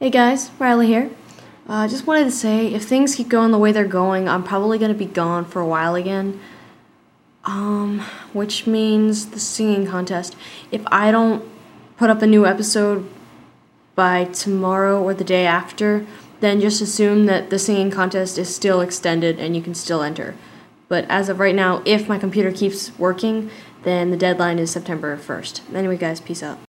Hey guys, Riley here. Uh, just wanted to say, if things keep going the way they're going, I'm probably gonna be gone for a while again. Um, which means the singing contest. If I don't put up a new episode by tomorrow or the day after, then just assume that the singing contest is still extended and you can still enter. But as of right now, if my computer keeps working, then the deadline is September 1st. Anyway, guys, peace out.